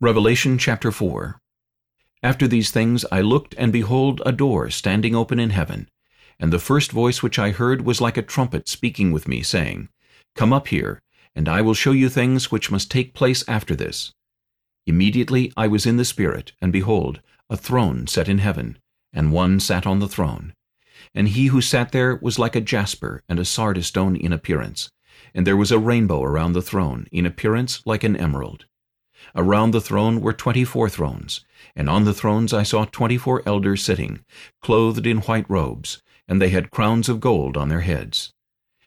Revelation chapter 4 After these things I looked, and behold a door standing open in heaven. And the first voice which I heard was like a trumpet speaking with me, saying, Come up here, and I will show you things which must take place after this. Immediately I was in the Spirit, and behold, a throne set in heaven, and one sat on the throne. And he who sat there was like a jasper and a sardius stone in appearance, and there was a rainbow around the throne, in appearance like an emerald. Around the throne were twenty-four thrones, and on the thrones I saw twenty-four elders sitting, clothed in white robes, and they had crowns of gold on their heads.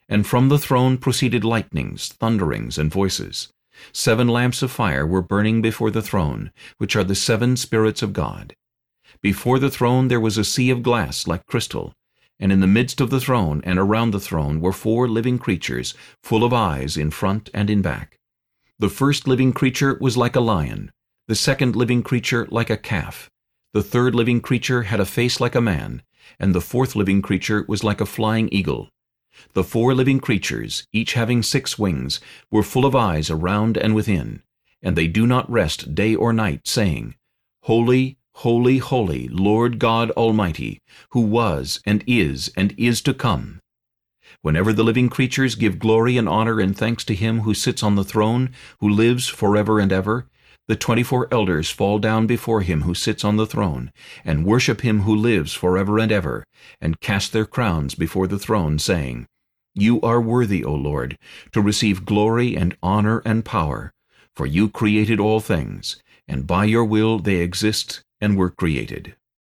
And from the throne proceeded lightnings, thunderings, and voices. Seven lamps of fire were burning before the throne, which are the seven spirits of God. Before the throne there was a sea of glass like crystal, and in the midst of the throne and around the throne were four living creatures, full of eyes in front and in back. The first living creature was like a lion, the second living creature like a calf. The third living creature had a face like a man, and the fourth living creature was like a flying eagle. The four living creatures, each having six wings, were full of eyes around and within, and they do not rest day or night, saying, Holy, holy, holy, Lord God Almighty, who was, and is, and is to come. Whenever the living creatures give glory and honor and thanks to him who sits on the throne, who lives forever and ever, the twenty-four elders fall down before him who sits on the throne, and worship him who lives forever and ever, and cast their crowns before the throne, saying, You are worthy, O Lord, to receive glory and honor and power, for you created all things, and by your will they exist and were created.